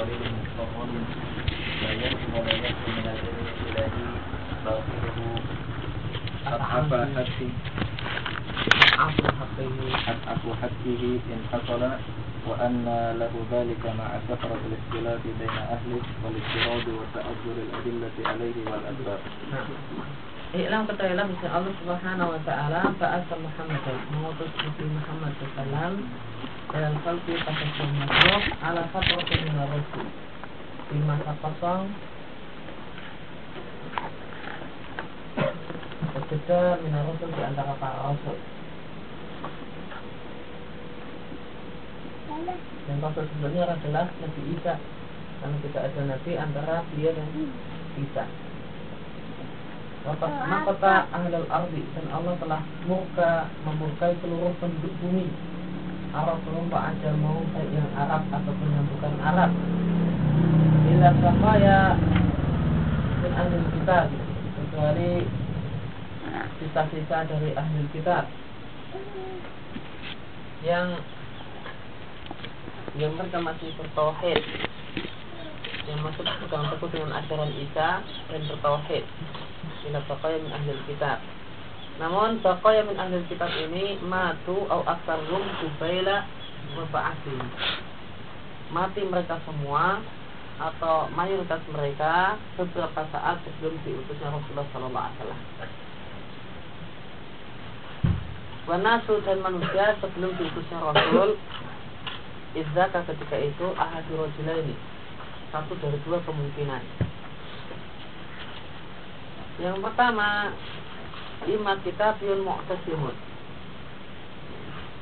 قليل مستغل لا باطله أضعف حقه إن حصل وأن له ذلك مع كثرة الاختلاف بين أهله والاضطراب وتأجر الأدلة عليه والأسباب Iklam ketahuilah bisa Allah Subhanahu wa taala ba'atha Muhammad. Mengutus Nabi Muhammad SAW dalam kalbi pada makhluk ala fatratin min rasul di masa kosong. Berbeda min rasul di antara para rasul. Dan rasul sebenarnya adalah Nabi Isa. Karena tidak ada nabi antara beliau dan Isa Bapak mahkota ahlul ardi dan Allah telah murka memurkai seluruh penduduk bumi. Arab seluruh aja mau baik yang Arab ataupun yang bukan Arab. Bila ya dan ahli kitab kecuali sisa-sisa dari ahli kitab. Yang yang mereka masih bertauhid yang masuk pegang teguh dengan ajaran Isa dan bertauhid ila baqaya min ahli kitab. Namun baqaya min ahli kitab ini matu au aksarum kubaila ba'athim. Mati mereka semua atau mayoritas mereka beberapa saat sebelum diutusnya Rasulullah sallallahu alaihi wasallam. Wanasu dan manusia sebelum diutusnya Rasul Izzaka ketika itu ahadu ini Satu dari dua kemungkinan. Yang pertama Imam kitab yun mu'tasimun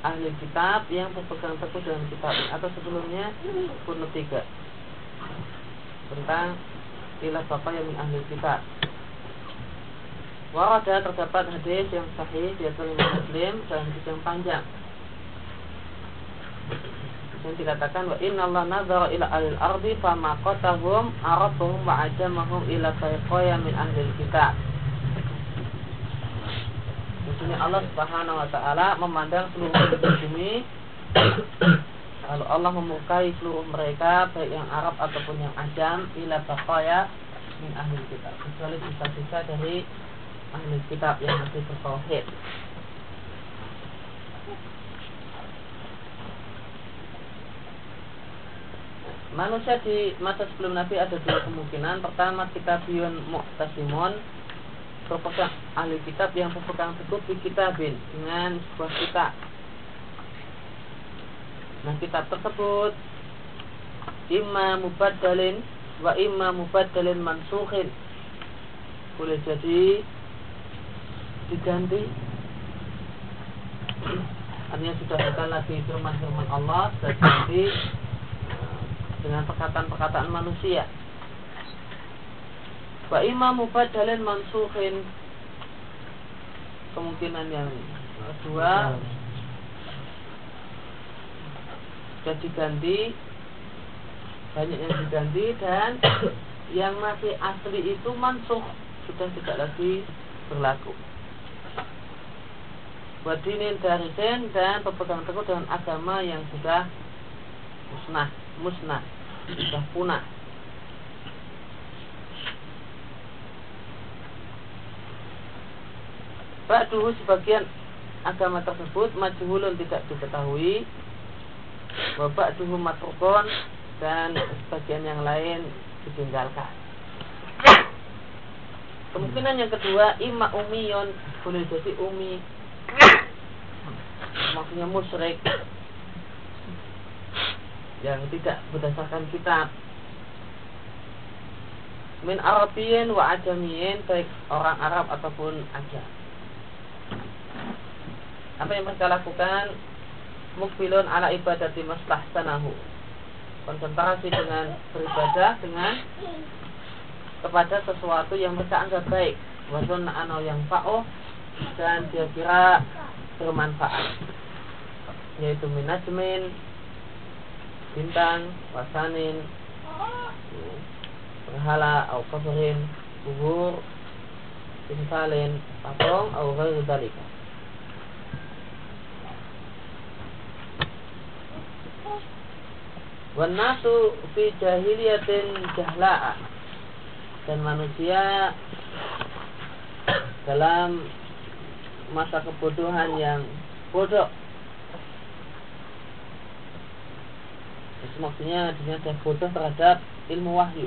Ahli kitab yang berpegang teguh dengan kitab. Atau sebelumnya pun tiga. Tentang Ilah bapak yang ahli kitab. Warada terdapat hadis yang sahih Di muslim dan yang panjang yang dikatakan wa inna Allah nazara ila alil ardi fama qatahum arabuhum wa ajamahum ila sayqaya min ahli kitab. Di Allah Subhanahu wa taala memandang seluruh bumi. Lalu Allah memurkai seluruh mereka baik yang Arab ataupun yang Ajam ila baqaya min ahli kitab. Kecuali sisa-sisa dari ahli kitab yang masih bertauhid Manusia di masa sebelum Nabi ada dua kemungkinan. Pertama kita bion mu'tasimun merupakan ahli kitab yang berpegang teguh di kitabin dengan sebuah kitab. Nah kitab tersebut imma mubaddalin wa imma mubaddalin mansukhin boleh jadi diganti artinya sudah bukan lagi firman-firman Allah sudah diganti dengan perkataan-perkataan manusia. Wa imam mubadalin mansuhin. Kemungkinan yang kedua sudah diganti banyak yang diganti dan yang masih asli itu mansuh sudah tidak lagi berlaku. Wadinin dari dan pepegang teguh dengan agama yang sudah musnah musnah sudah punah. Ba'duhu sebagian agama tersebut majhulun tidak diketahui. Wa ba'duhu matrukun dan sebagian yang lain ditinggalkan. Kemungkinan yang kedua ima umiyun. Boleh jadi umi. Maksudnya musyrik yang tidak berdasarkan kitab. Min Arabiyin wa ajamiyin baik orang Arab ataupun ajam. Apa yang mereka lakukan? Mukbilun ala ibadati sanahu konsentrasi dengan beribadah dengan kepada sesuatu yang mereka anggap baik. Wazun anau yang fa'uh dan dia kira bermanfaat. Yaitu minajmin bintang, wasanin, berhala, atau kafirin, kubur, timsalin, patung, atau ghairu dalika. Wanasu fi jahiliyatin jahla'a dan manusia dalam masa kebodohan yang bodoh. Itu maksudnya dia ada bodoh terhadap ilmu wahyu,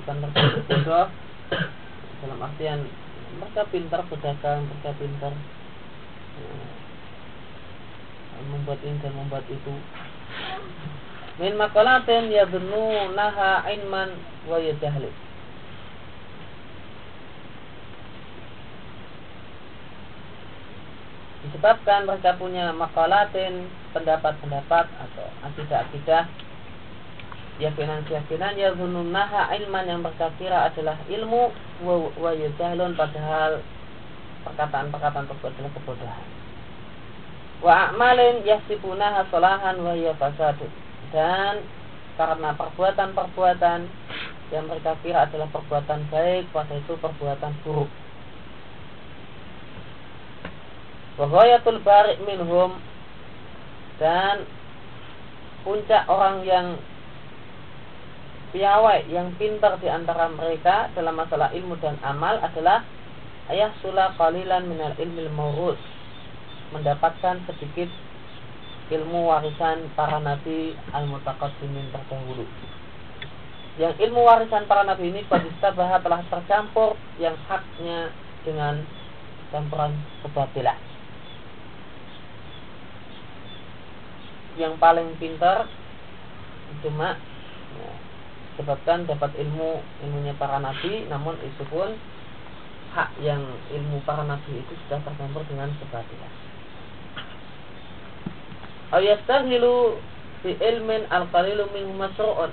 bukan mereka bodoh dalam artian mereka pintar berdagang, mereka pintar ya, membuat ini dan membuat itu. Min makalatin naha ilman wa yajahlik. Disebabkan mereka punya makalatin pendapat-pendapat atau akidah-akidah keyakinan-keyakinan ya naha ilman yang mereka kira adalah ilmu wa yujahlun padahal perkataan-perkataan tersebut adalah kebodohan. Wa a'malin yahsibunaha solahan wa hiya dan karena perbuatan-perbuatan yang mereka kira adalah perbuatan baik pada itu perbuatan buruk Wahayatul barik minhum dan puncak orang yang piawai yang pintar di antara mereka dalam masalah ilmu dan amal adalah ayah sula qalilan minal ilmil maurus mendapatkan sedikit ilmu warisan para nabi al-mutaqaddimin terdahulu. Yang ilmu warisan para nabi ini bahwa telah tercampur yang haknya dengan campuran kebatilan. Yang paling pintar cuma ya, sebabkan dapat ilmu ilmunya para nabi namun itu pun hak yang ilmu para nabi itu sudah tercampur dengan kebatilan. Ayastahilu fi ilmin al-qalilu min masru'un.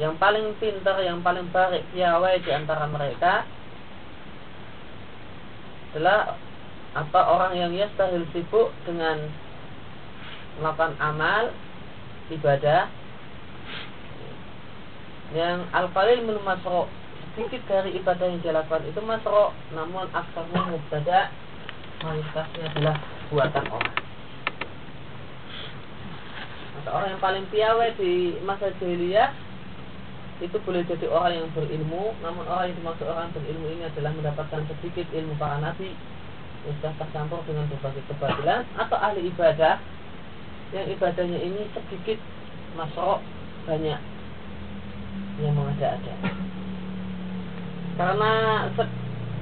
Yang paling pintar, yang paling baik piawai di antara mereka adalah apa orang yang yastahil sibuk dengan melakukan amal ibadah. Yang al-qalil min sedikit dari ibadah yang dilakukan itu masro namun aksarnya mubtada mayoritasnya adalah buatan orang. Maka orang yang paling piawai di masa jahiliyah itu boleh jadi orang yang berilmu namun orang yang dimaksud orang berilmu ini adalah mendapatkan sedikit ilmu para nabi yang sudah tercampur dengan berbagai kebatilan atau ahli ibadah yang ibadahnya ini sedikit masuk banyak. Yang mengada-ada karena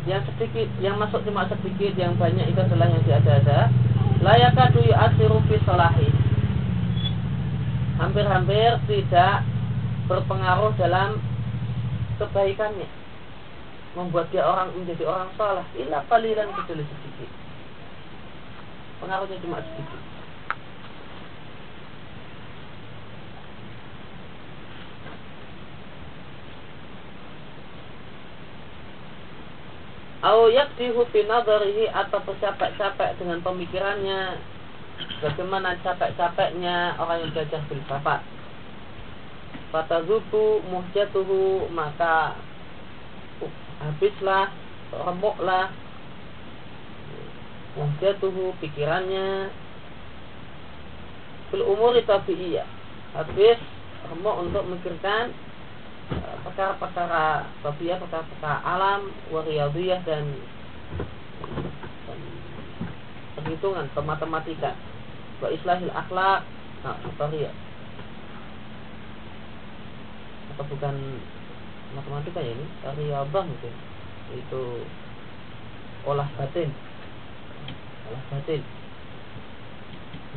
yang sedikit yang masuk cuma sedikit yang banyak itu adalah yang diada-ada. Layakadu yu'athiru fi solahi hampir-hampir tidak berpengaruh dalam kebaikannya. Membuat dia orang menjadi orang salah illa qalilan kecuali sedikit. Pengaruhnya cuma sedikit Au yakdihu fi nadharihi atau bercapek-capek dengan pemikirannya. Bagaimana capek-capeknya orang yang belajar filsafat. Fatazubu muhjatuhu maka habislah remuklah muhjatuhu pikirannya. Fil umuri tabi'iyah. Habis remuk untuk memikirkan perkara-perkara tabiah, perkara-perkara alam, wariyadiyah dan, perhitungan, matematika, wa islahil akhlak, nah, ya? Atau bukan matematika ya ini, riyadhah mungkin. Itu olah batin. Olah batin.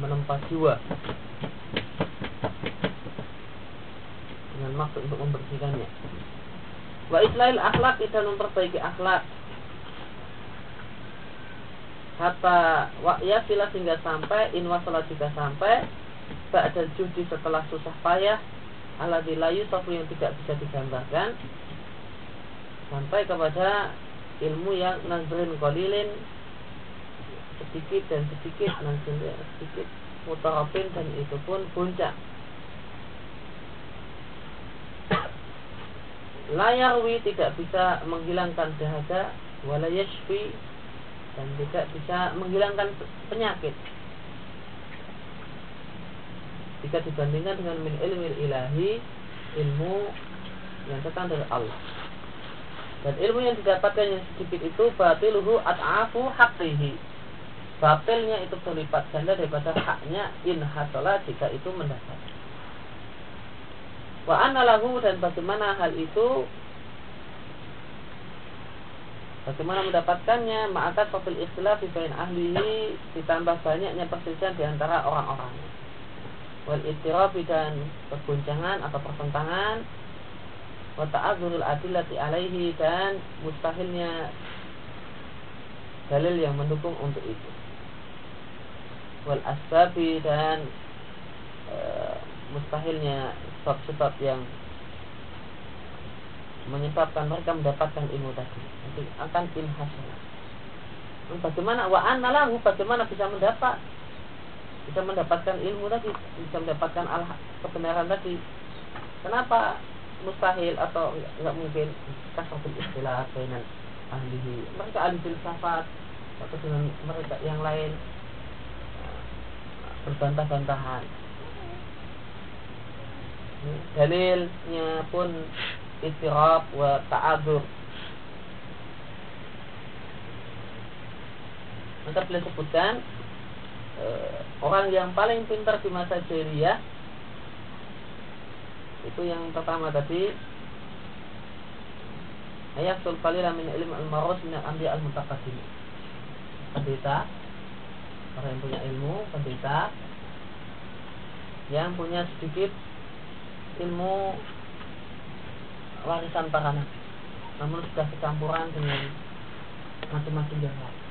Menempa jiwa dengan maksud untuk membersihkannya. Wa islahil akhlak dan memperbaiki akhlak. Hatta wa ya sila sehingga sampai in wasala jika sampai ba'dal judi setelah susah payah ala dilayu sofu yang tidak bisa digambarkan sampai kepada ilmu yang nazrin kolilin sedikit dan sedikit nazrin sedikit mutarafin dan itu pun puncak layarwi tidak bisa menghilangkan dahaga wala yashfi dan tidak bisa menghilangkan penyakit. Jika dibandingkan dengan min ilmi ilahi ilmu yang datang dari Allah. Dan ilmu yang didapatkan yang sedikit itu batiluhu at'afu haqqihi. Batilnya itu berlipat ganda daripada haknya in jika itu mendapat wa anna lahu dan bagaimana hal itu Bagaimana mendapatkannya? Ma'akat fafil ikhtilaf bain ahlihi ditambah banyaknya perselisihan di antara orang-orangnya. Wal ittirabi dan perguncangan atau pertentangan wa ta'adzurul adillati alaihi dan mustahilnya dalil yang mendukung untuk itu. Wal asbabi dan e, mustahilnya sebab-sebab yang menyebabkan mereka mendapatkan ilmu tadi. Nanti akan inhasanah bagaimana wa lahu bagaimana bisa mendapat bisa mendapatkan ilmu tadi bisa mendapatkan al kebenaran tadi? Kenapa mustahil atau nggak mungkin? Kasratul istilah dengan ahli mereka ahli filsafat atau dengan mereka yang lain. Berbantah-bantahan dalilnya pun istirab wa ta'adur maka beliau sebutkan e, orang yang paling pintar di masa jahiliyah itu yang pertama tadi ayat sul qalila min ilm al marus min al anbiya al mutaqaddim pendeta orang yang punya ilmu pendeta yang punya sedikit ilmu warisan para nabi namun sudah kecampuran dengan macam-macam yang lain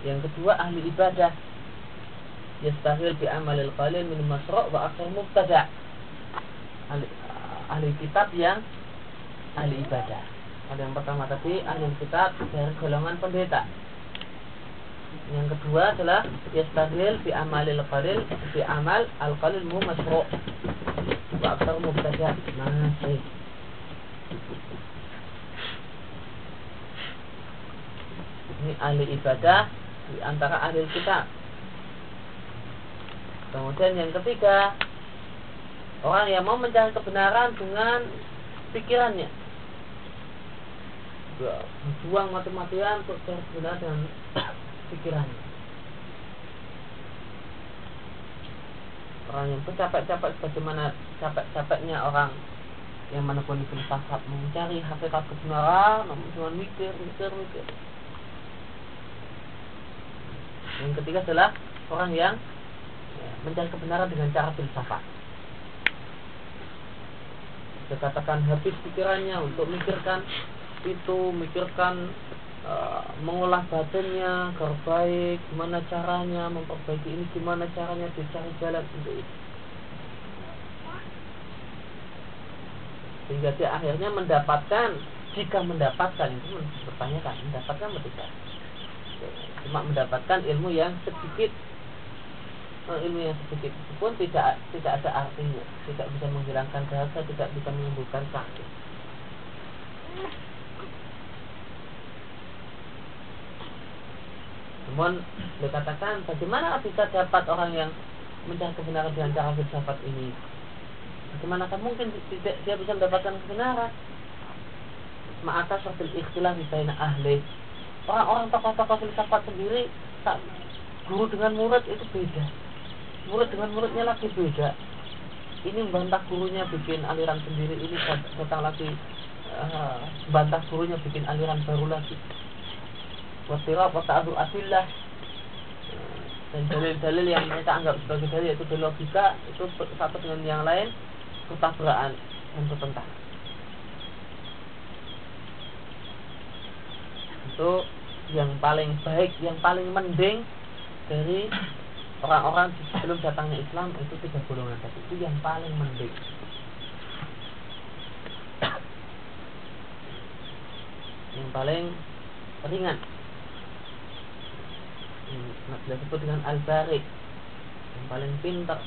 yang kedua ahli ibadah. Yastahil bi amalil qalil min masra' wa aksar mubtada. Ahli, ahli kitab yang ahli ibadah. Ada yang pertama tadi ahli kitab dari golongan pendeta yang kedua adalah yastahil bi amalil qalil bi amal al qalil mu masra' aktar mubtada masih. Ini ahli ibadah di antara ahli kita. Kemudian yang ketiga orang yang mau mencari kebenaran dengan pikirannya. Berjuang mati-matian untuk cari kebenaran. dengan pikirannya. Orang yang bercapek-capek bagaimana capek-capeknya orang yang menekuni filsafat mencari hakikat kebenaran namun cuma mikir mikir mikir. Yang ketiga adalah orang yang ya, mencari kebenaran dengan cara filsafat. Saya katakan habis pikirannya untuk mikirkan itu mikirkan uh, mengolah batinnya agar baik. Gimana caranya memperbaiki ini? Gimana caranya dicari jalan untuk itu? Sehingga dia akhirnya mendapatkan jika mendapatkan itu bertanyakan mendapatkan atau tidak? Cuma mendapatkan ilmu yang sedikit. Eh, ilmu yang sedikit pun tidak tidak ada artinya. Tidak bisa menghilangkan rasa tidak bisa menyembuhkan sakit namun dikatakan bagaimana bisa dapat orang yang mencari kebenaran dengan cara filsafat ini? Bagaimana kan mungkin tidak dia bisa mendapatkan kebenaran? Maka sofil ikhtilaf di ahli. Orang-orang tokoh-tokoh filsafat sendiri tak guru dengan murid itu beda. Murid dengan muridnya lagi beda. Ini membantah gurunya bikin aliran sendiri ini datang lagi uh, bantah gurunya bikin aliran baru lagi wasirah wa ta'adu asillah dan dalil-dalil yang mereka anggap sebagai dalil itu logika itu satu dengan yang lain bertabrakan dan bertentangan itu yang paling baik yang paling mending dari orang-orang sebelum datangnya Islam itu tiga golongan tadi. Itu yang paling mending. Yang paling ringan disebut dengan al-barik yang paling pintar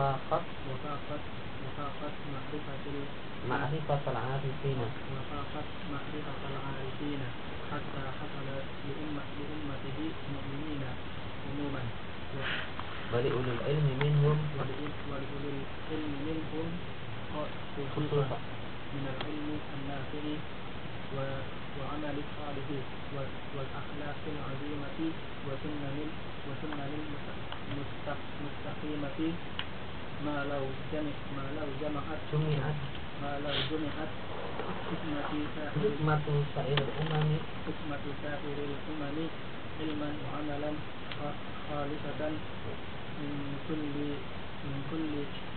وفاقت وفاقت وفاقت معرفة معرفة العارفين. وفاقت معرفة العارفين حتى حصل لأمة لأمته المؤمنين عموما. ولأولي العلم منهم ولأولي العلم منهم خصوصا. من العلم النافع وعمل الصالح والأخلاق العظيمة وسنن وسنن المست- المستقيمة ما لو جمع ما لو جمعت جمعت. ما لو جمعت حكمة سائر حكمة سائر الأمم. حكمة سائر الأمم علما وعملا خالصة من كل من كل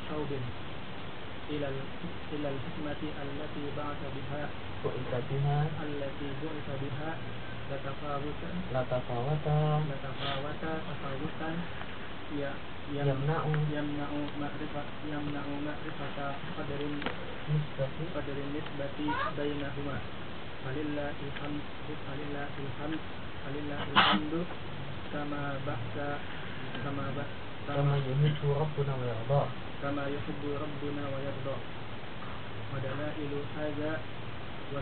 شوب إلى إلى الحكمة التي بعث بها وإذا بها. التي بعث بها. لتفاوتا لتفاوت. لتفاوت تفاوتا yamna'u yamna'u ma'rifat yamna'u ma'rifata qadarin nisbati. Qadarin nisbati bainahuma. Falillahi hamd falillahi hamd falillahi hamdu. Kama ba'da kama ba kama yuhibbu rabbuna wa yarda. kama yuhibbu rabbuna wa yarda. Wa dalailu hadza wa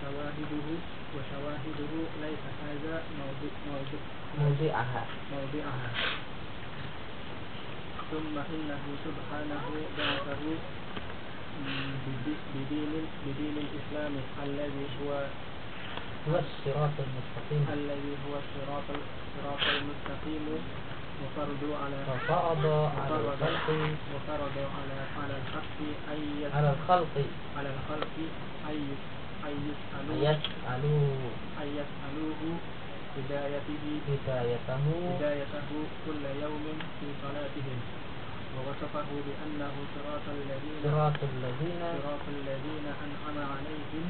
shawahiduhu wa shawahiduhu laisa hadza mawdu' mawdu' mawdi'aha. mawdi'aha. ثم إنه سبحانه بعثه بدين بدين الإسلام الذي هو هو الصراط المستقيم. الذي هو الصراط الصراط المستقيم. وفرض على وفرض على الخلق. وفرض على على الحق أن يس- على الخلق. على الخلق أن يس- أن أن يسألوه. أن يسألوه. هدايته هدايته هدايته كل يوم في صلاتهم ووصفه بأنه صراط الذين صراط الذين صراط الذين أنعم عليهم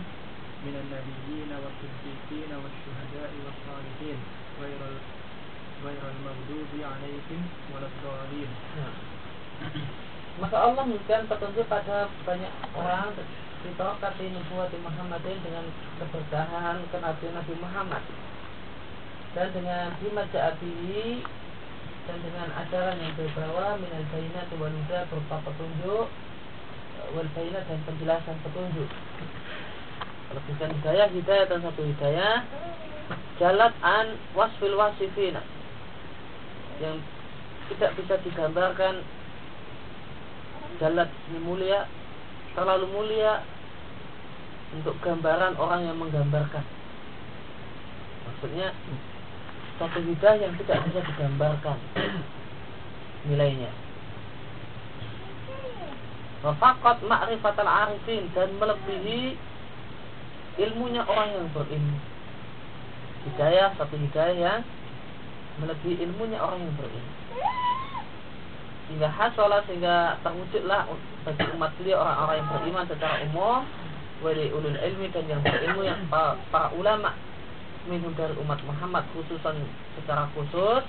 من النبيين والصديقين والشهداء والصالحين غير ال- غير المغضوب عليهم ولا الضالين Nah. Maka Allah memberikan petunjuk pada banyak orang di taukat nubuat Muhammadin dengan keberkahan kenabian Nabi Muhammad dan dengan bima ja'abihi dan dengan ajaran yang dibawa minal bayinat wal berupa petunjuk wal bayinat dan penjelasan petunjuk. Kalau bukan hidayah hidayah dan satu hidayah. Jalat an wasfil wasifina. Yang tidak bisa digambarkan jalat ini mulia terlalu mulia untuk gambaran orang yang menggambarkan. Maksudnya satu hidayah yang tidak bisa digambarkan nilainya Wafakat ma'rifat al-arifin dan melebihi ilmunya orang yang berilmu. Hidayah satu hidayah yang melebihi ilmunya orang yang berilmu. Sehingga hasolah sehingga terwujudlah bagi umat beliau orang-orang yang beriman secara umum wali ulul ilmi dan yang berilmu yang para, para ulama minum dari umat Muhammad khususan secara khusus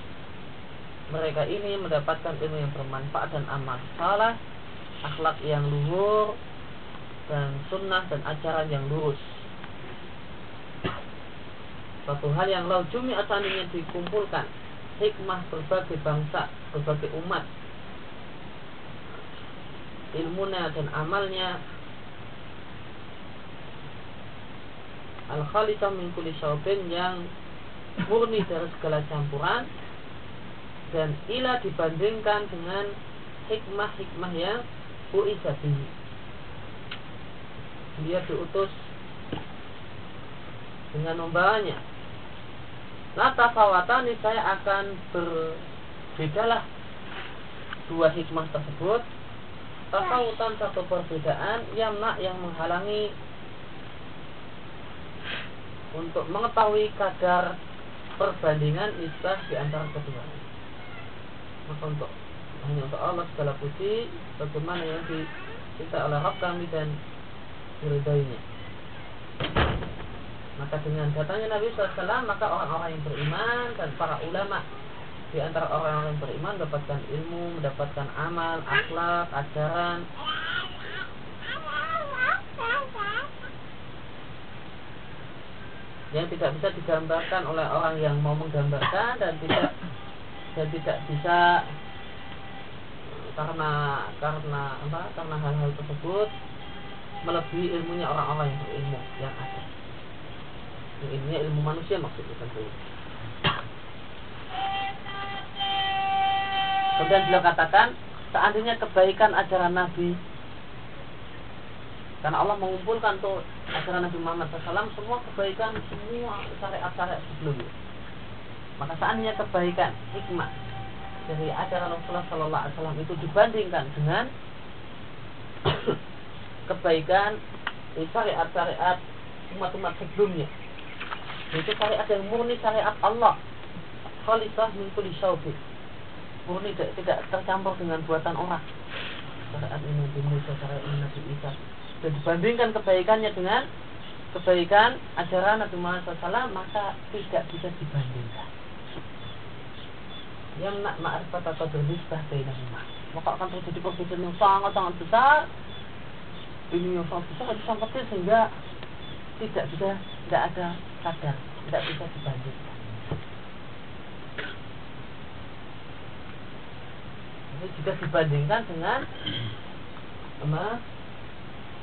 mereka ini mendapatkan ilmu yang bermanfaat dan amal salah akhlak yang luhur dan sunnah dan ajaran yang lurus. Suatu hal yang lau jumi asaninya dikumpulkan hikmah berbagai bangsa berbagai umat. Ilmunya dan amalnya al khalisah min kulli syawbin yang murni dari segala campuran dan ila dibandingkan dengan hikmah-hikmah yang bu'isa bihi. Dia diutus dengan membawanya la tafawatani saya akan berbedalah dua hikmah tersebut. Tafawutan satu perbedaan yamna yang menghalangi untuk mengetahui kadar perbandingan nisbah di antara keduanya maka untuk hanya untuk Allah segala puji bagaimana yang dicinta oleh Rabb kami dan diridainya maka dengan datangnya Nabi SAW maka orang-orang yang beriman dan para ulama di antara orang-orang yang beriman mendapatkan ilmu, mendapatkan amal, akhlak, ajaran yang tidak bisa digambarkan oleh orang yang mau menggambarkan dan tidak dan tidak bisa karena karena apa karena hal-hal tersebut melebihi ilmunya orang-orang yang berilmu yang ada. Yang ilmunya ilmu manusia maksudnya tentu. Kemudian beliau katakan seandainya kebaikan ajaran Nabi karena Allah mengumpulkan tuh ajaran Nabi Muhammad SAW semua kebaikan semua syariat-syariat sebelumnya. Maka seandainya kebaikan hikmah dari ajaran Rasulullah Sallallahu Alaihi Wasallam itu dibandingkan dengan kebaikan syariat-syariat umat-umat sebelumnya, itu syariat yang murni syariat Allah, khalisah min kulli murni tidak tercampur dengan buatan orang. Syariat ini Musa, syariat ini Isa, dan dibandingkan kebaikannya dengan kebaikan ajaran Nabi Muhammad SAW maka tidak bisa dibandingkan. Yang nak ma'rifat atau nisbah bainahuma. Maka akan terjadi perbedaan yang sangat-sangat besar ini yang sangat besar itu sangat kecil sehingga tidak bisa tidak ada sadar tidak bisa dibandingkan. Juga dibandingkan dengan sama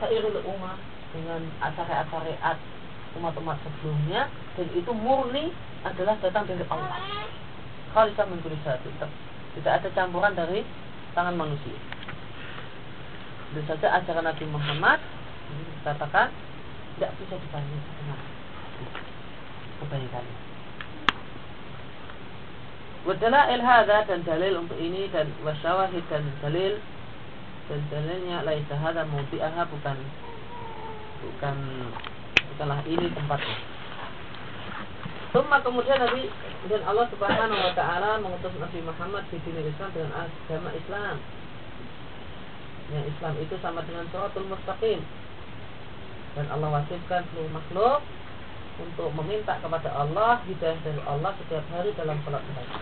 sairul umat dengan acara-acara umat-umat sebelumnya dan itu murni adalah datang dari Allah. Khalisah min kulli Tidak ada campuran dari tangan manusia. Dan saja ajaran Nabi Muhammad katakan tidak bisa dibandingkan dengan kebaikannya. Wadalail hadha dan dalil untuk ini dan wasyawahid dan dalil dan dalilnya laisa hadza mawdi'aha bukan bukan bukanlah ini tempatnya. Summa kemudian Nabi dan Allah Subhanahu wa taala mengutus Nabi Muhammad di dunia Islam dengan agama Islam. Yang Islam itu sama dengan suratul mustaqim. Dan Allah wajibkan seluruh makhluk untuk meminta kepada Allah hidayah dari Allah setiap hari dalam sholat mereka.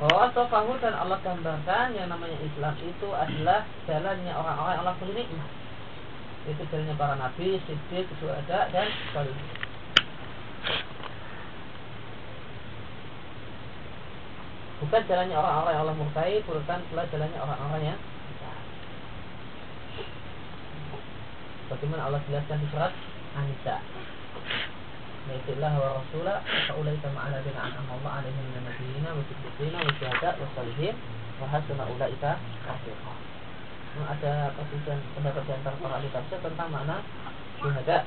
Bahwa sofahu dan Allah gambarkan yang namanya Islam itu adalah jalannya orang-orang Allah beri. Itu jalannya para nabi, siddiq, suhada dan sekalian. Bukan jalannya orang-orang yang Allah murkai, bukan pula jalannya orang-orang yang Bagaimana Allah jelaskan di surat An-Nisa Ma'ala bina an'amma Allah alaihim min nabiyina wa siddiqina wa syuhada wa salihin wa hasuna ulaika rafiqah. Ada perselisihan pendapat di antara para tentang makna syuhada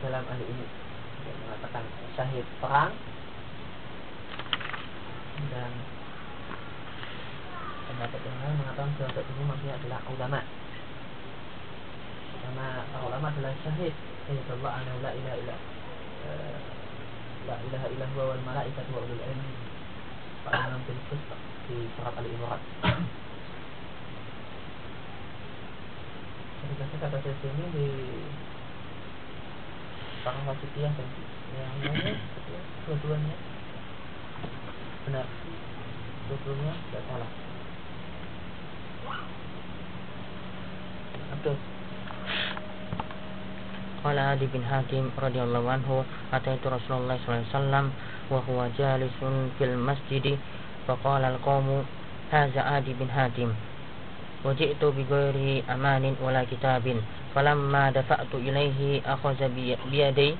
dalam ahli ini mengatakan syahid perang dan pendapat yang lain mengatakan syuhada ini maksudnya adalah ulama. Karena ulama adalah syahid wal malaikatu wa ulul ilmi Pak Imam bin Qista di di Pakang Wasitiyah dan yang lainnya dua-duanya benar. Dua-duanya tidak salah. Abdul قال عدي بن حاتم رضي الله عنه أتيت رسول الله صلى الله عليه وسلم وهو جالس في المسجد فقال القوم هذا عدي بن حاتم وجئت بغير أمان ولا كتاب فلما دفعت إليه أخذ بيدي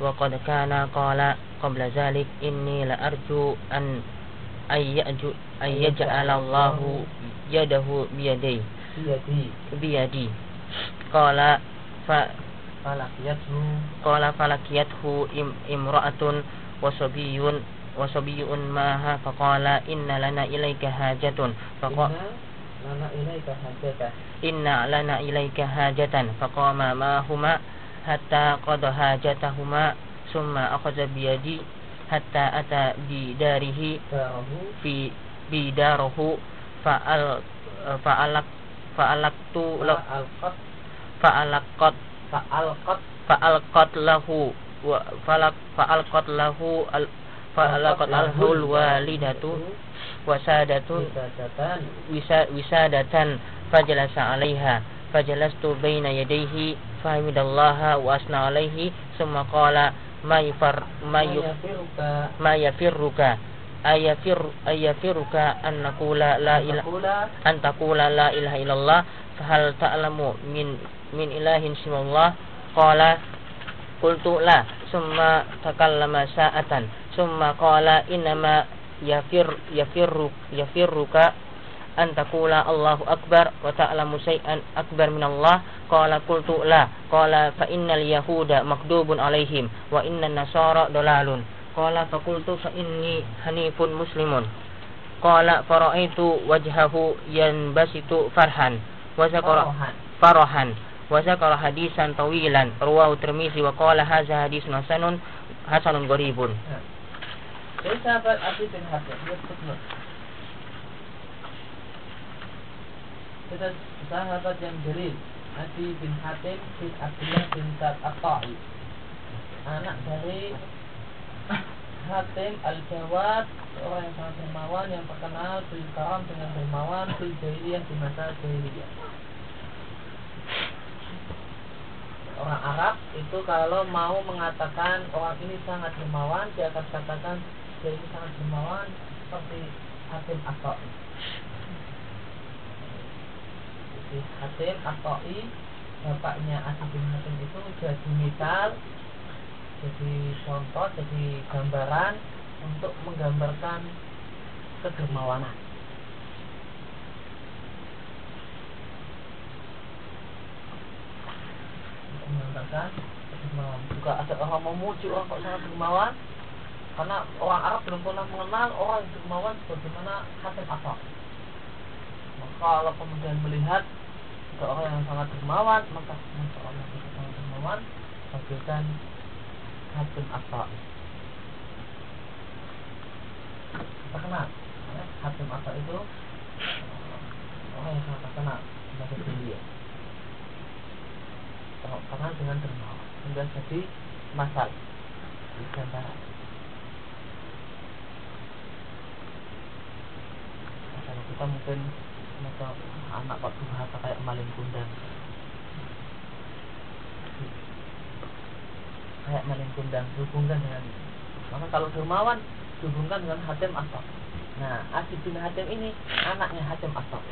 وقد كان قال قبل ذلك إني لأرجو أن أن يجعل الله يده بيدي بيدي قال ف falakiyathu. Qala falakiyathu im, imra'atun wasabiyun wasabiyun maha faqala inna lana ilaika hajatun. Faqala lana ilaika hajatan. Inna lana ilaika hajatan. Faqama ma huma hatta qada hajatahuma summa akhadha biyadi hatta ata bidarihi fi bidarahu fa'al fa'alak fa'alaktu fa'alaqat fa'alqat fa'alqat lahu wa falak fa'alqat lahu al fa'alqat lahu walidatu wasadatun wisadatan fajalasa 'alaiha fajalastu baina yadayhi fahimidallaha wa asna alaihi summa qala ma yafar ma yafiruka ma yafirruka. Ayafir ayafiruka an naqula la ilaha an taqula. La ilaha illallah fahal ta'lamu min min ilahin simallah qala qultu la summa takallama sa'atan. Summa qala innama yafir yafirruk yafirruka an taqula Allahu akbar wa ta'lamu syai'an akbar min Allah. Qala qultu la. Qala fa innal yahuda makdubun alaihim wa innan nasara dalalun. Qala fakultu fa inni hanifun muslimun. Qala faraitu wajhahu yanbasitu farhan. Wa zakara farahan wa zakara hadisan tawilan rawahu Tirmizi wa qala hadza hadisun hasanun hasanun Abi bin Hatim Kita sahabat yang jeril Abi bin Hatim bin Abdullah bin Sa'ad Anak dari Hatim Al-Jawad Seorang yang sangat dermawan yang terkenal Bil karam dengan dermawan Bil jahiliyah di masa jahiliyah Orang Arab itu kalau mau mengatakan orang ini sangat dermawan Dia akan katakan dia ini sangat dermawan Seperti Hatim Asoi Jadi Hatim Asoi Bapaknya Asy bin Hatim itu jadi misal jadi contoh, jadi gambaran untuk menggambarkan kedermawanan. Untuk kedermawanan. Juga ada orang memuji orang kok sangat dermawan, karena orang Arab belum pernah mengenal orang dermawan sebagaimana Hatim Asal. Maka kalau kemudian melihat ada orang yang sangat dermawan, maka Allah yang sangat dermawan, bagaikan Hatim Asal kita kenal ya, Hatim Asal itu orang yang sangat terkenal sebagai dunia terkenal dengan dermawan sehingga jadi masal antara kalau kita mungkin anak kok durhaka kayak maling kundang. Kayak maling kundang dihubungkan dengan maka kalau dermawan dihubungkan dengan Hatim Asaf nah Asif bin Hatim ini anaknya Hatim Asaf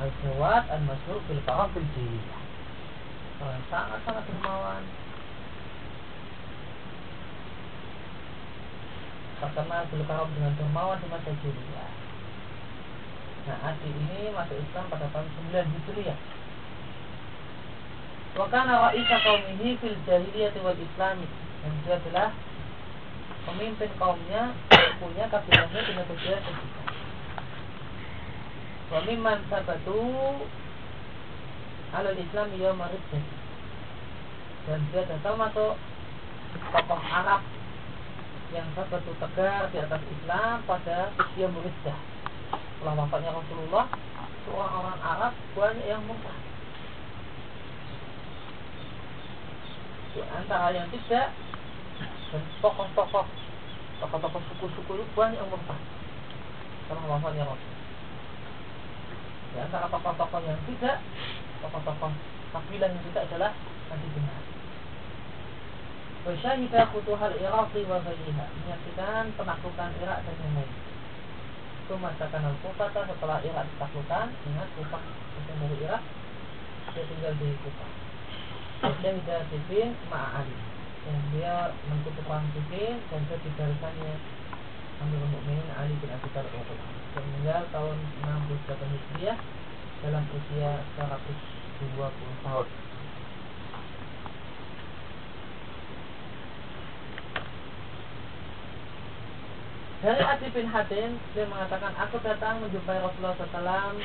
Al-Jawad Al-Masyur Fil Karam Fil Orang sangat-sangat dermawan. Fil Karam dengan dermawan di masa jahiliyah Nah, Adi ini masuk Islam pada tahun 9 Hijriah Wakana ra'isa qaumihi fil jahiliyah wal islami. Dan dia adalah pemimpin kaumnya punya kabilahnya dengan kabilah ketika. Wa mimman sabatu alal Islam ya riddah. Dan dia adalah masuk tokoh Arab yang sabatu tegar di atas Islam pada usia muriddah. Setelah wafatnya Rasulullah, seorang orang Arab banyak yang murtad. di antara yang tidak dan tokoh-tokoh tokoh-tokoh suku-suku itu banyak yang murtad setelah wafatnya Rasul di antara tokoh-tokoh yang tidak tokoh-tokoh kabilah yang tidak adalah nanti benar Wasyahidah kutuhal Iraqi wa ghayriha Menyaksikan penaklukan Irak dan yang lain. Itu masakan al-Kufata setelah Irak ditaklukkan Ingat Kufah itu dari Irak Dia tinggal di Kufah. Syahidah Sifin Ma'ali. Dan dia mengikuti perang Sifin Dan dia di barisannya Amirul Mukminin Ali bin Abi Thalib Dan meninggal tahun 68 Hijriah Dalam usia 120 tahun Dari Adi bin Hatim Dia mengatakan Aku datang menjumpai Rasulullah SAW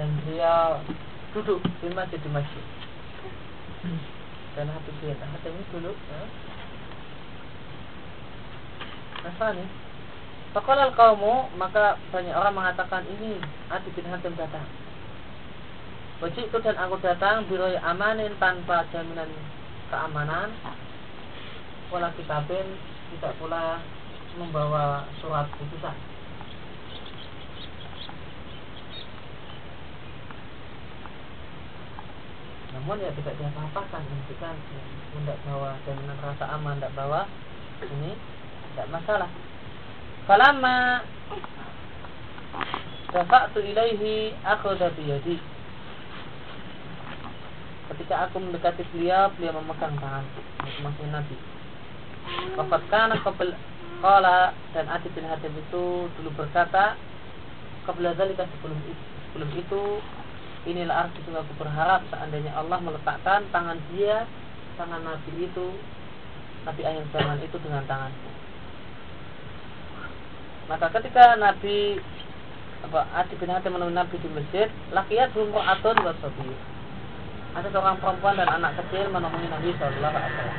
Dan dia duduk di masjid di masjid dan hati dia hati ini duduk ya. Nasrani Fakalal kaummu maka banyak orang mengatakan ini Adi bin Hatim datang. Wajib itu dan aku datang biroy amanin tanpa jaminan keamanan. Pola kitabin tidak pula membawa surat putusan. Namun ya tidak dia apa-apakan Tidak ya, bawa jaminan rasa aman Tidak bawa ini Tidak masalah falamma dafa'tu ilaihi akhadha biyadi ketika aku mendekati beliau beliau memegang tangan masih nabi. Wafat kana qabl Kala dan Adi bin Hatim itu dulu berkata Qabla zalika sebelum itu, sebelum itu Inilah arti sungguh aku berharap Seandainya Allah meletakkan tangan dia Tangan Nabi itu Nabi akhir zaman itu dengan tanganku Maka ketika Nabi apa, Adi bin Hatim menemui Nabi di masjid Lakiyat belum atun buat Ada seorang perempuan dan anak kecil menemui Nabi Sallallahu Alaihi Wasallam.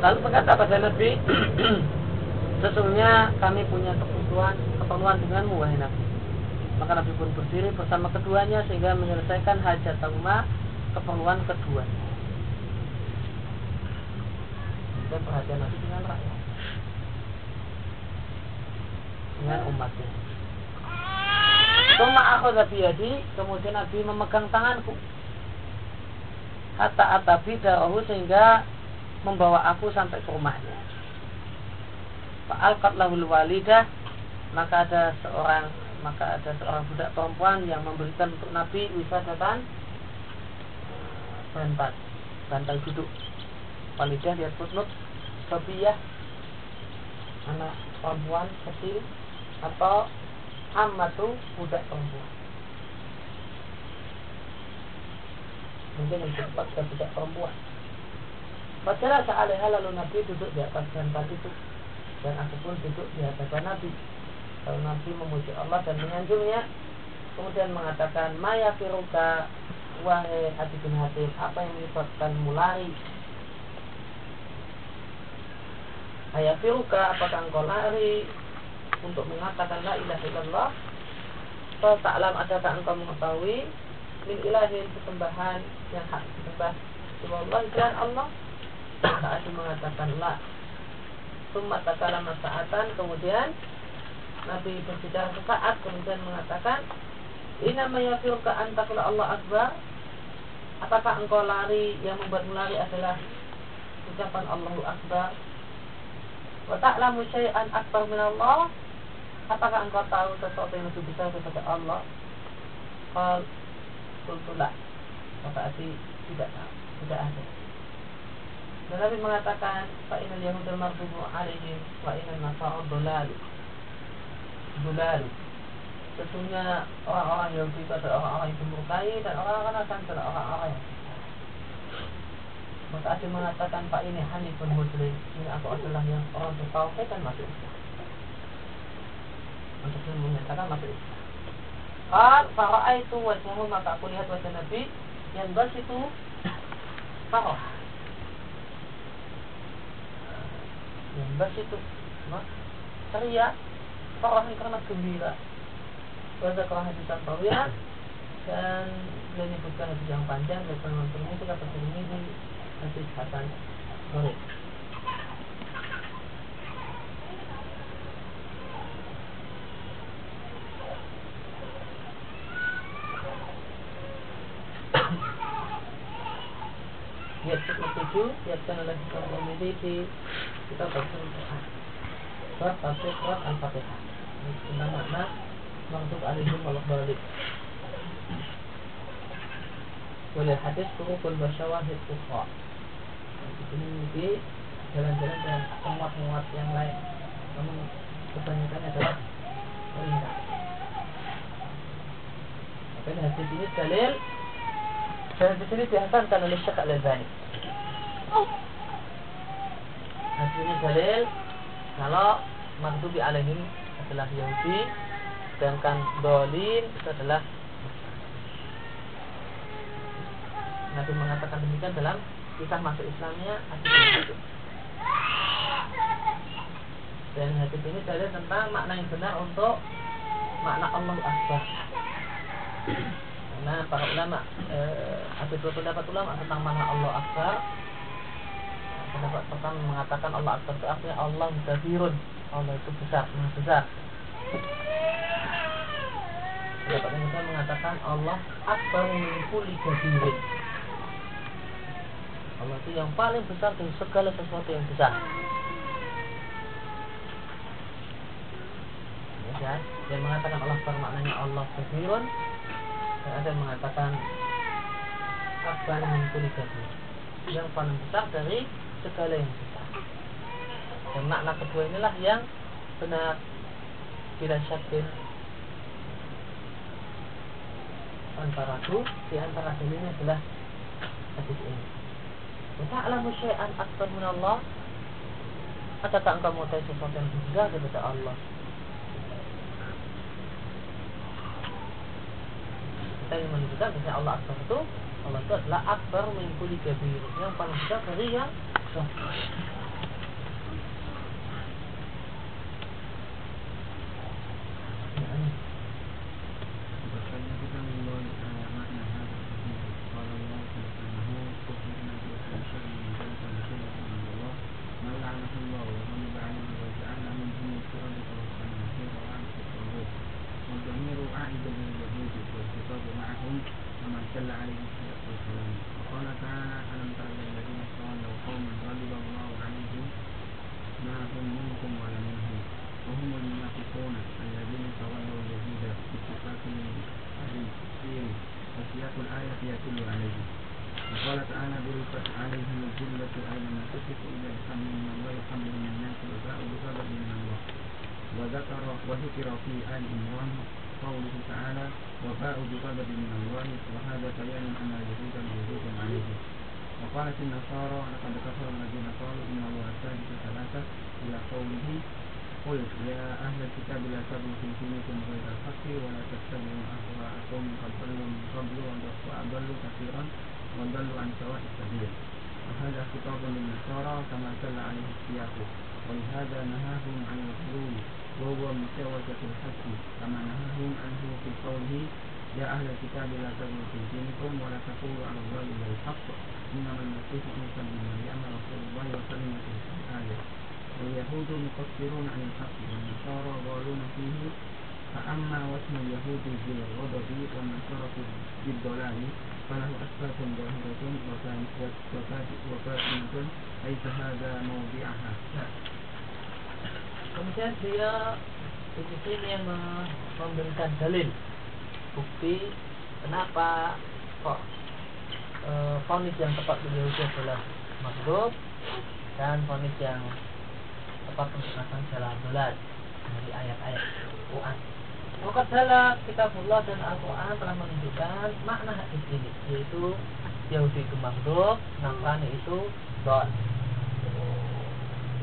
Lalu berkata pada Nabi, sesungguhnya kami punya kebutuhan, keperluan denganmu wahai Nabi. Maka Nabi pun berdiri bersama keduanya sehingga menyelesaikan hajat rumah keperluan kedua. Dan perhatian Nabi dengan rakyat dengan umatnya. Tuma aku biyadi, kemudian Nabi memegang tanganku. Hatta atabi darahu sehingga membawa aku sampai ke rumahnya. Fa'alqat lahul walidah, maka ada seorang maka ada seorang budak perempuan yang memberikan untuk Nabi wisadatan bantal bantal duduk walidah lihat footnote Sobiyah anak perempuan kecil atau amatu budak perempuan. Mungkin yang cepat ke budak perempuan. Bacalah sealaiha lalu Nabi duduk di atas bantal itu dan aku pun duduk di atas Nabi. Lalu Nabi memuji Allah dan menyanjungnya kemudian mengatakan Maya firuka wahai hati bin Hatim apa yang menyebabkan mulai Ayafiruka apakah engkau lari? Untuk mengatakan la ilaha illallah. Kau taklam adakah engkau mengetahui? Min ilahin kesembahan yang hak disembah. Allah dan Allah. Saat mengatakan la Summa takala masaatan Kemudian Nabi berbicara sesaat Kemudian mengatakan Ina mayafiruka antakula Allah Akbar. Apakah engkau lari? Yang membuatmu lari adalah Ucapan Allahu Akbar. Wa ta'lamu syai'an akbar min Allah. Apakah engkau tahu sesuatu yang lebih besar daripada Allah? Qal Kultulah Maka tidak tahu Tidak ada Nabi mengatakan Fa'inal Yahudul marfubu alaihim Wa'inal nasa'ud dolali Dolali Sesungguhnya orang-orang Yahudi itu adalah orang-orang yang dimurkai Dan orang-orang akan adalah orang-orang yang maka Adi mengatakan Pak ini Hanifun Muslim. Ini aku adalah yang orang bertauhid dan masuk Islam. Untuk menyatakan masuk Islam. Qal itu wajahmu maka aku lihat wajah Nabi yang bas itu. Yang bas itu ceria farah karena gembira. Wajah kerana hadis ya dan dia menyebutkan hadis yang panjang dan penonton itu kata ini hadis Hasan Sahih. Ayat 77 diatkan oleh Tirmidzi di kitab Tafsir Al-Quran. Surat Tafsir Surat Al-Fatihah. Tentang makna maksud alihim Allah balik. Boleh hadis turukul basyawahid ukhra. Memiliki jalan-jalan dan muat-muat yang lain. Namun kebanyakan adalah perintah. Dan hadis ini dalil dan di sini dihasankan oleh Syekh Al-Albani. Ini dalil kalau maghdubi alaihim adalah Yahudi sedangkan dolin itu adalah Nabi mengatakan demikian dalam kisah masuk Islamnya dan hadis ini dalil tentang makna yang benar untuk makna Allah Akbar. Karena para ulama eh, ada dua pendapat ulama tentang makna Allah Akbar pendapat pertama mengatakan Allah akbar itu artinya Allah kabirun Allah itu besar maha besar. Pendapat yang kedua mengatakan Allah akbar kulli kabirin Allah itu yang paling besar dari segala sesuatu yang besar. Ya yang mengatakan Allah akbar maknanya Allah kabirun dan ada yang mengatakan akbar kulli kabirin yang paling besar dari segala yang besar. Dan makna kedua inilah yang benar bila syakin antara itu di antara dalilnya adalah hadis ini. Ta'lamu syai'an akbar min Allah? Adakah engkau mau tahu sesuatu yang lebih daripada Allah? Kita yang menunjukkan bahwa Allah akbar itu Allah itu adalah akbar min kulli kabir yang paling besar dari yang そう。والنصارى بالضلال فله أسباب ظاهرة وباطنة ليس هذا موضعها Kemudian dia di sini yang memberikan dalil bukti kenapa kok e, fonis yang tepat beliau itu adalah makhluk dan fonis yang tepat menggunakan jalan bulat dari ayat-ayat Quran. Maka dalam kitabullah dan Al-Quran telah menunjukkan makna hadis ini yaitu Yahudi itu makhluk, itu dot.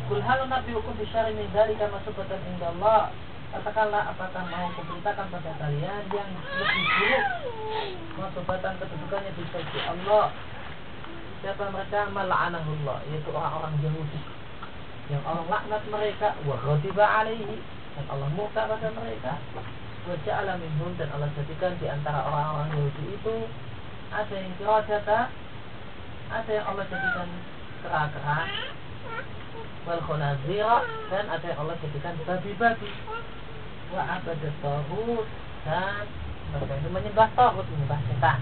Kul halu nabi hukum bisyari min dzalika masubatan indallah. Katakanlah apakah mau kuberitakan pada kalian yang lebih buruk masubatan kedudukannya di sisi Allah. Siapa mereka mal'anahullah yaitu orang-orang Yahudi yang Allah laknat mereka wa ghadiba alaihi dan Allah murka pada mereka wa ja'ala minhum dan Allah jadikan di antara orang-orang Yahudi itu ada yang kiradata ada yang Allah jadikan kera-kera wal dan ada yang Allah jadikan babi-babi wa abadat tauhid dan mereka itu menyembah tauhid menyembah setan.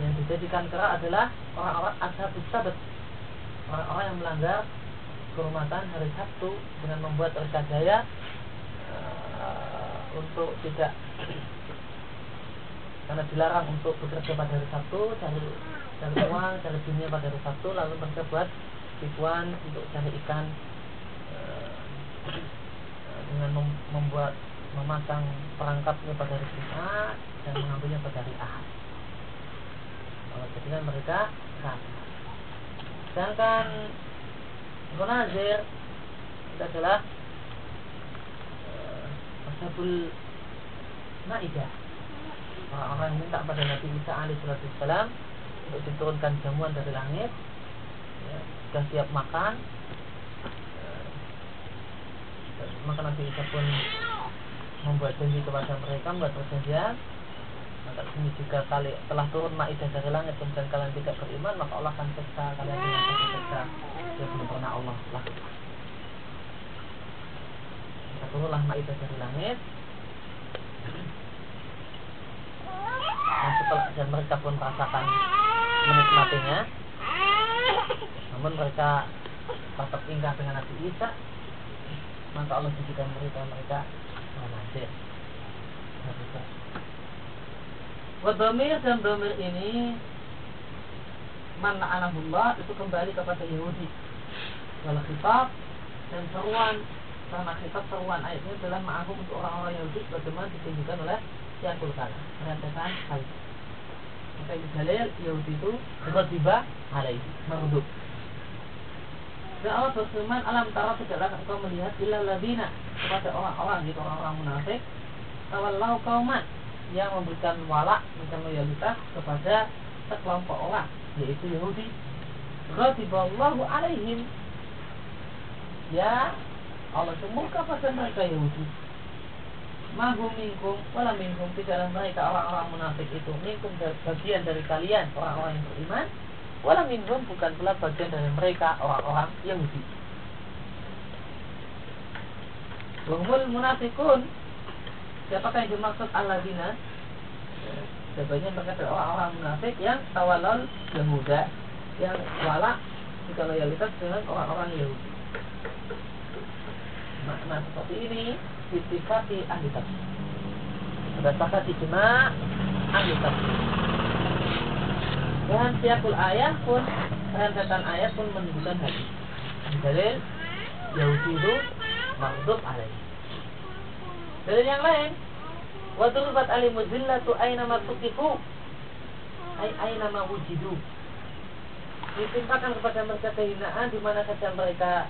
Yang dijadikan kera adalah orang-orang ashabus sabat. Orang-orang yang melanggar kehormatan hari Sabtu dengan membuat mereka daya uh, untuk tidak karena dilarang untuk bekerja pada hari Sabtu cari cari uang cari dunia pada hari Sabtu lalu mereka buat tipuan untuk cari ikan uh, dengan mem membuat memasang perangkapnya pada hari Jumat dan mengambilnya pada hari Ahad. Kalau jadikan mereka kafir. Sedangkan Ghunazir itu adalah Ashabul Ma'idah. Orang-orang yang minta pada Nabi Isa alaihissalam untuk diturunkan jamuan dari langit ya, sudah siap makan. Uh, maka Nabi Isa pun membuat janji kepada mereka membuat perjanjian. Maka ini jika kali telah turun maidah dari langit dan kalian tidak beriman maka Allah akan seksa kalian dengan seksa yang belum pernah Allah lakukan maka turunlah maidah dari langit. Dan setelah dan mereka pun merasakan menikmatinya. Namun mereka tetap ingkar dengan Nabi Isa. Maka Allah jadikan mereka mereka menasir Wadomir dan domir ini Mana anahullah itu kembali kepada Yahudi. Walau kitab dan seruan Karena kitab seruan ayat ini adalah untuk orang-orang Yahudi Bagaimana ditunjukkan oleh Yakul Kala Rentetan hal Maka ini dalil Yahudi itu Tiba-tiba alaihi Meruduk dan Allah berfirman Alam tara tidaklah engkau melihat Bila ladina kepada orang-orang gitu Orang-orang munafik Tawallahu kauman yang memberikan walak memberikan loyalitas kepada sekelompok orang yaitu Yahudi. Ghadiballahu alaihim. Ya Allah pada mereka Yahudi. Mahu minkum wala minkum tidaklah mereka orang-orang munafik itu. Minkum bagian dari kalian orang-orang yang beriman. Wala minhum bukan pula bagian dari mereka orang-orang Yahudi. Wahumul munafikun. Siapakah yang dimaksud Alladzina? Sebenarnya mereka adalah orang-orang munafik yang tawalol Yahuda yang walak jika loyalitas dengan orang-orang Yahudi. Makna seperti ini disifati ahli tafsir. Berdasarkan ijma ahli tafsir. Dan siapul ayat pun rentetan ayat pun menunjukkan hal ini. Dalil Yahudi itu maghdub alaihi. Dari yang lain, wa duribat alimu zillatu aina martukifu ay aina ma wujidu. Ditimpakan kepada mereka kehinaan di mana saja mereka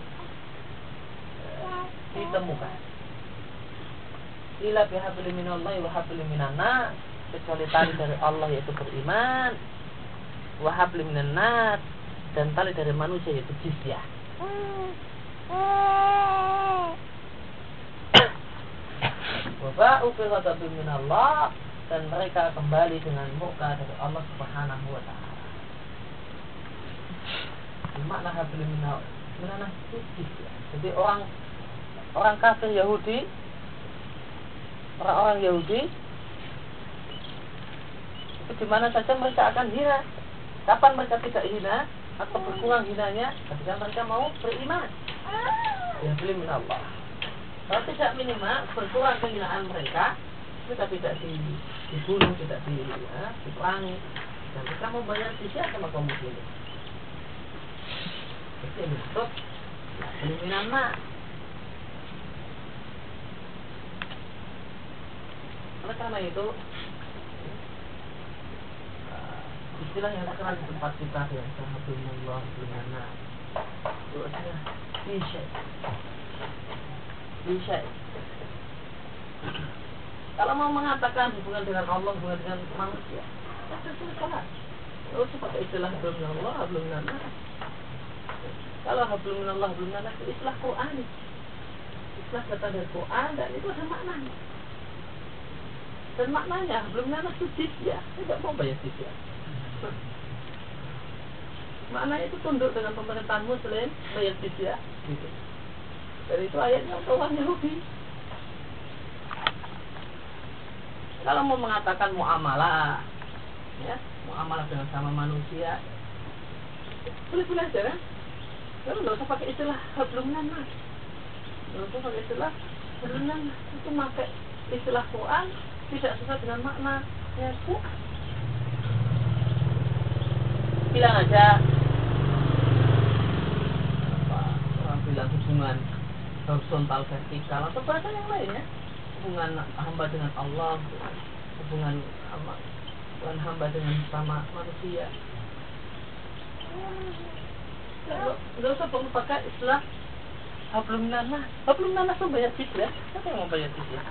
uh, ditemukan. Ila bihabli minallahi wa habli minan kecuali tali dari Allah yaitu beriman wa habli minan dan tali dari manusia yaitu jizyah. Waba'u fi ghadabin min Allah dan mereka kembali dengan murka dari Allah Subhanahu wa taala. Makna hablum minal minanah ya. Jadi orang orang kafir Yahudi orang-orang Yahudi itu di mana saja mereka akan hina. Kapan mereka tidak hina atau berkurang hinanya ketika mereka mau beriman. Ya min Allah. Kalau tidak minimal berkurang kehinaan mereka, mereka tidak dibunuh, tidak di, ya, diperangi, dan mereka membayar sisa sama kaum muslimin. Itu yang disebut eliminan Oleh karena itu, istilah yang terkenal di tempat kita ya, sahabatullah, bagaimana, adalah bisa bisa kalau mau mengatakan hubungan dengan Allah hubungan dengan manusia itu salah Oh, pakai istilah hablum Allah, hablum nanas. Kalau hablum Allah, hablum nanas itu istilah Quran. Istilah kata dari Quran dan itu ada maknanya. Dan maknanya hablum nanas itu jizya, tidak mau bayar jizya. Maknanya itu tunduk dengan pemerintahan muslim, bayar jizya. Gitu. Dan itu ayatnya orang Yahudi. Kalau mau mengatakan muamalah, ya, muamalah dengan sama manusia, boleh-boleh aja kan? Lalu nggak usah pakai istilah hablum nanas. Nggak usah pakai istilah hablum nanas. Itu pakai istilah Quran tidak sesuai dengan makna. Ya Quran. Bilang aja. Orang bilang hubungan horizontal vertikal atau bahasa yang lainnya hubungan hamba dengan Allah hubungan hubungan hamba dengan sama manusia. Nggak usah pakai istilah hablum nanas hablum nanas tuh bayar ya siapa yang mau bayar ya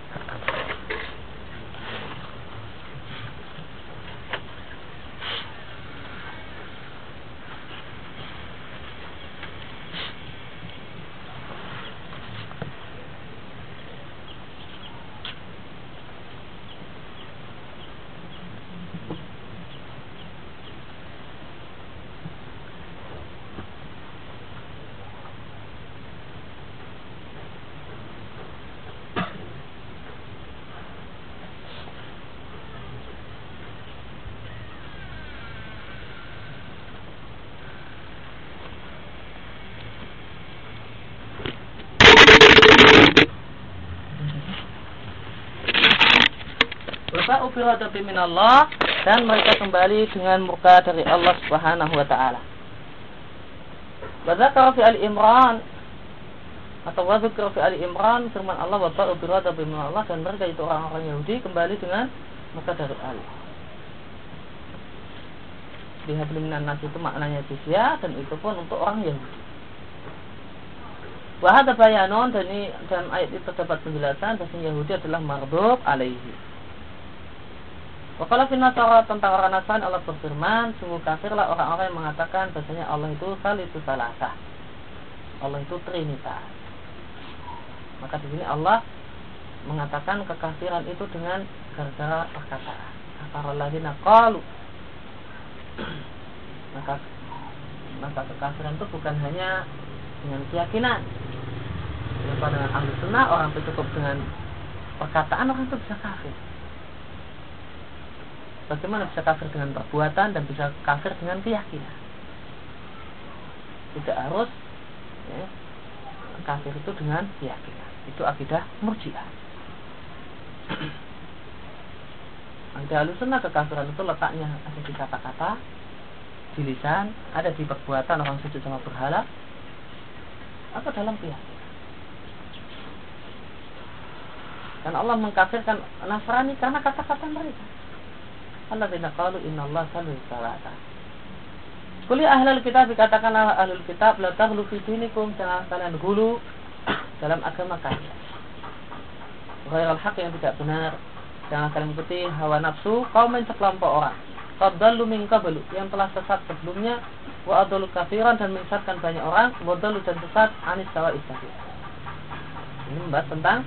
Bapak ubiradabi minallah dan mereka kembali dengan murka dari Allah Subhanahu wa taala. Wadzakara fi Ali Imran atau wadzakara fi Ali Imran firman Allah Bapak ubiradabi minallah dan mereka itu orang-orang Yahudi kembali dengan murka dari Allah. Di habliminan nas itu maknanya jizya dan itu pun untuk orang Yahudi. Wahada bayanon dan ini dalam ayat itu terdapat penjelasan bahwa Yahudi adalah mardub alaihi. Wakala finasara tentang orang Nasrani Allah berfirman, sungguh kafirlah orang-orang yang mengatakan bahasanya Allah itu itu salasa. Allah itu trinitas. Maka di sini Allah mengatakan kekafiran itu dengan gara-gara perkataan. Kafaralladzina qalu. maka maka kekafiran itu bukan hanya dengan keyakinan, Jumpa dengan ahli sunnah orang itu cukup dengan perkataan orang itu bisa kafir. Bagaimana bisa kafir dengan perbuatan dan bisa kafir dengan keyakinan? Tidak harus ya, kafir itu dengan keyakinan. Itu akidah murjiah. Ada sunnah kekafiran itu letaknya ada di kata-kata, di lisan, ada di perbuatan orang sujud sama berhala, atau dalam keyakinan. Dan Allah mengkafirkan Nasrani karena kata-kata mereka. Allah tidak qalu inna Allah salu salata. Kuli ahlul kitab dikatakanlah ahlul kitab la taghlu fi dinikum jangan kalian hulu dalam agama kalian. Ghairal haq yang tidak benar. Jangan kalian ikuti hawa nafsu kaum sekelompok orang. Qadallu min qablu yang telah sesat sebelumnya wa adalu kafiran dan menyesatkan banyak orang wa dan sesat anis sawa Ini membahas tentang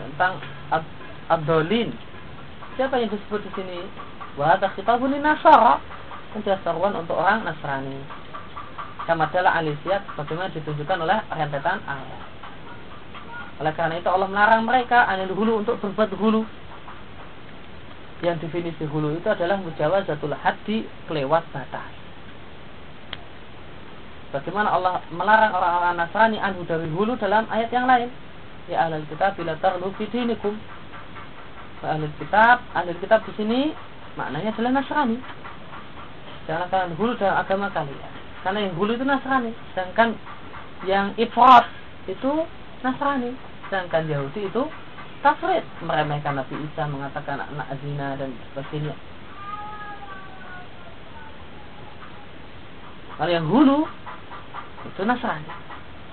tentang Abdolin. Siapa yang disebut di sini? Wa kita kitabun Nasara. Itu seruan untuk orang Nasrani. Kama adalah alisiat bagaimana ditunjukkan oleh rentetan ayat. Oleh karena itu Allah melarang mereka anil hulu untuk berbuat hulu. Yang definisi hulu itu adalah mujawazatul haddi kelewat batas. Bagaimana Allah melarang orang-orang Nasrani anhu dari hulu dalam ayat yang lain ya ahlul kitab bila taghlu fi dinikum. Ahlul kitab, ahlul kitab di sini maknanya adalah Nasrani. Jangan kalian hulu dalam agama kalian. Karena yang hulu itu Nasrani, sedangkan yang ifrat itu Nasrani, sedangkan Yahudi itu tafrid, meremehkan Nabi Isa, mengatakan anak zina dan sebagainya. Kalau yang hulu itu Nasrani.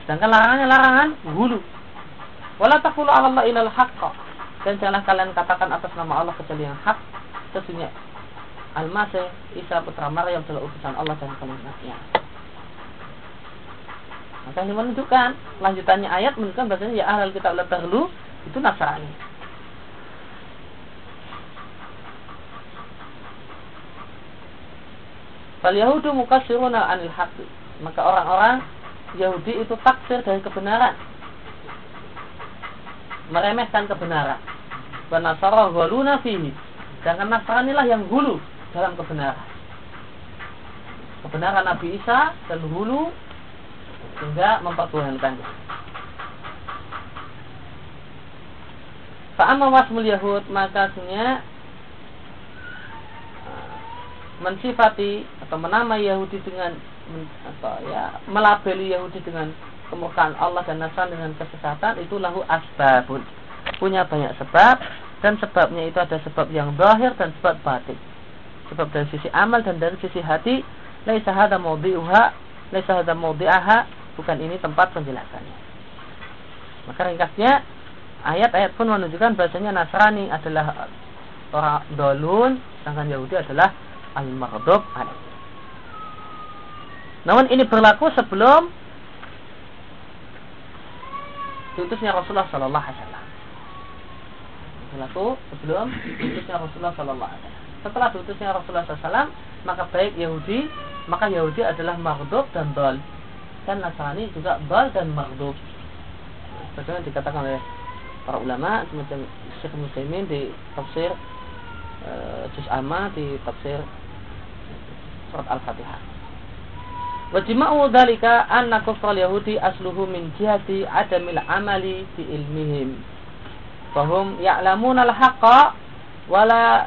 Sedangkan larangannya larangan hulu. Wala taqulu 'ala Allah ilal haqqa. Dan janganlah kalian katakan atas nama Allah kecuali yang hak. Sesungguhnya Al-Masih Isa putra Maryam adalah utusan Allah dan kalimatnya. Maka ini menunjukkan lanjutannya ayat menunjukkan bahasanya ya ahlul kitab la tahlu itu Nasrani. Fal Yahudu mukasiruna anil haqq. Maka orang-orang Yahudi itu taksir dari kebenaran meremehkan kebenaran. Wa nasara ghaluna fihi. Sedangkan Nasrani lah yang hulu dalam kebenaran. Kebenaran Nabi Isa dan hulu sehingga mempertuhankannya. Fa'amma wasmul Yahud maka sebenarnya eh, mensifati atau menamai Yahudi dengan atau ya melabeli Yahudi dengan kemurkaan Allah dan Nasran dengan kesesatan itu lahu asbabun. Punya banyak sebab dan sebabnya itu ada sebab yang zahir dan sebab batin. Sebab dari sisi amal dan dari sisi hati, laisa hadza mawdi'uha, laisa hadza mawdi'aha, bukan ini tempat penjelasannya. Maka ringkasnya ayat-ayat pun menunjukkan bahasanya Nasrani adalah orang dolun, sedangkan Yahudi adalah al-maghdub Namun ini berlaku sebelum diutusnya Rasulullah Sallallahu Alaihi Wasallam. Berlaku sebelum diutusnya Rasulullah Sallallahu Alaihi Wasallam. Setelah diutusnya Rasulullah SAW, maka baik Yahudi, maka Yahudi adalah maghdub dan dol. Dan Nasrani juga dol dan maghdub. Bagaimana dikatakan oleh para ulama semacam Syekh Muslimin di tafsir uh, Juz Amma di tafsir surat Al-Fatihah. Wajima'u dhalika anna kufral Yahudi asluhu min jihati adamil amali bi ilmihim. فهم يعلمون الحق ولا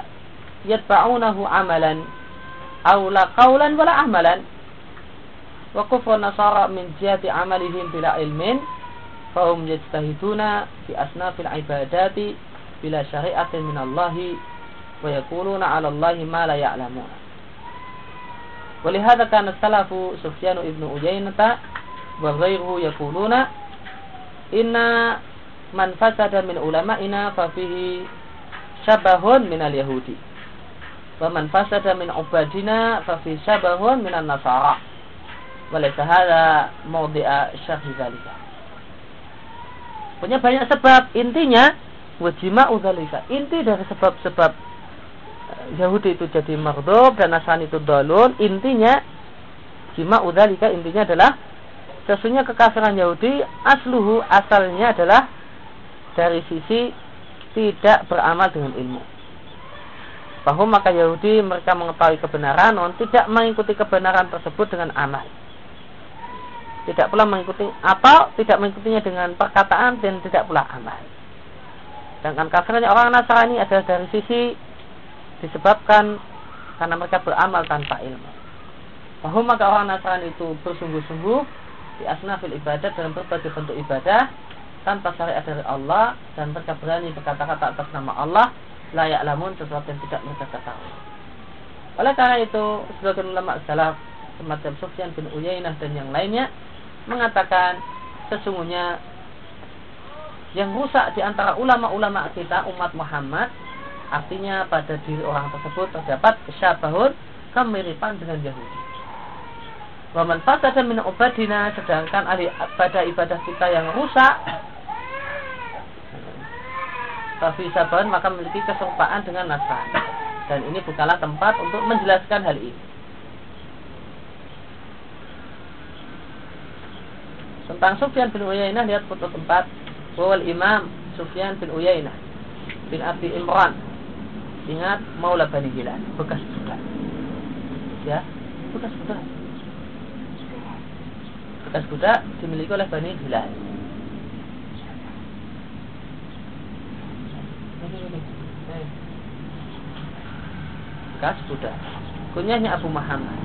يتبعونه عملا أو لا قولا ولا عملا. وكفر النصارى من جهة عملهم بلا علم فهم يجتهدون في أصناف العبادات بلا شريعة من الله ويقولون على الله ما لا يعلمون. ولهذا كان السلف سفيان بن عيينة وغيره يقولون إن man fasada min ulama'ina fa fihi syabahun minal yahudi. Wa man fasada min ubadina fa fihi syabahun minal nasara. Walaysa hadha mawdi'a syahri zalika. Punya banyak sebab. Intinya wajima udzalika inti dari sebab-sebab eh, Yahudi itu jadi maghdub dan Nasrani itu dalun intinya jima udzalika intinya adalah sesungguhnya kekafiran Yahudi asluhu asalnya adalah dari sisi tidak beramal dengan ilmu. Bahwa maka Yahudi mereka mengetahui kebenaran, namun tidak mengikuti kebenaran tersebut dengan amal. Tidak pula mengikuti apa, tidak mengikutinya dengan perkataan dan tidak pula amal. Sedangkan kafirnya orang Nasrani adalah dari sisi disebabkan karena mereka beramal tanpa ilmu. Bahwa maka orang Nasrani itu bersungguh-sungguh di asnafil ibadah dalam berbagai bentuk ibadah tanpa syariat dari Allah dan mereka berani berkata-kata atas nama Allah layak lamun sesuatu yang tidak mereka ketahui. Oleh karena itu, sebagian ulama salaf semacam Sufyan bin Uyainah dan yang lainnya mengatakan sesungguhnya yang rusak di antara ulama-ulama kita umat Muhammad artinya pada diri orang tersebut terdapat kesyabahun kemiripan dengan Yahudi. Waman fasada min ubadina sedangkan ahli pada ibadah kita yang rusak Tapi saban maka memiliki keserupaan dengan Nasrani Dan ini bukanlah tempat untuk menjelaskan hal ini. Tentang Sufyan bin Uyainah lihat foto tempat. Wawal Imam Sufyan bin Uyainah bin Abi Imran. Ingat Maula Bani Hilal. Bekas budak Ya Bekas budak bekas budak dimiliki oleh Bani Hilal. Bekas budak. Kunyahnya Abu Muhammad.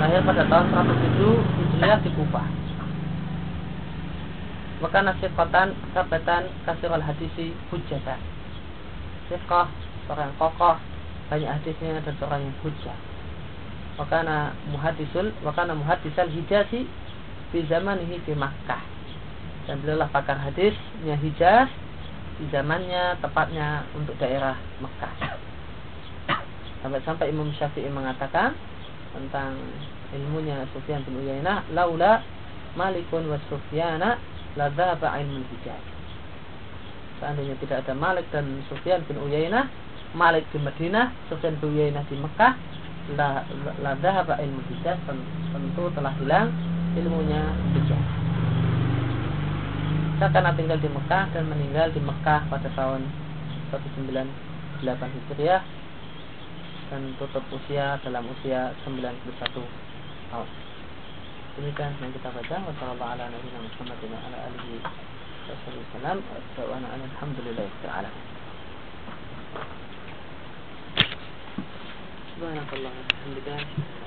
Lahir pada tahun 107 Hijriah di Kufah. Maka nasiqatan sabatan kasirul hadisi hujjatan. Siqah, seorang kokoh, banyak hadisnya dan seorang yang hujjah. Wakana muhadisul, wakana muhadisal hijazi di zaman di Makkah. Dan beliaulah pakar hadisnya Hijaz di zamannya tepatnya untuk daerah Mekah sampai-sampai Imam Syafi'i mengatakan tentang ilmunya Sufyan bin Uyainah laula Malikun wa Sufyana la dhaba ilmu Hijaz. Seandainya tidak ada Malik dan Sufyan bin Uyainah Malik di Madinah Sufyan bin Uyainah di Mekah la la dhaba ilmu Hijaz tentu telah hilang ilmunya bijak. Saya karena tinggal di Mekah dan meninggal di Mekah pada tahun 198 Hijriah dan tutup usia dalam usia 91 tahun. Demikian yang kita baca. Wassalamualaikum warahmatullahi wabarakatuh. Alhamdulillah ta'ala. Subhanallah. Alhamdulillah.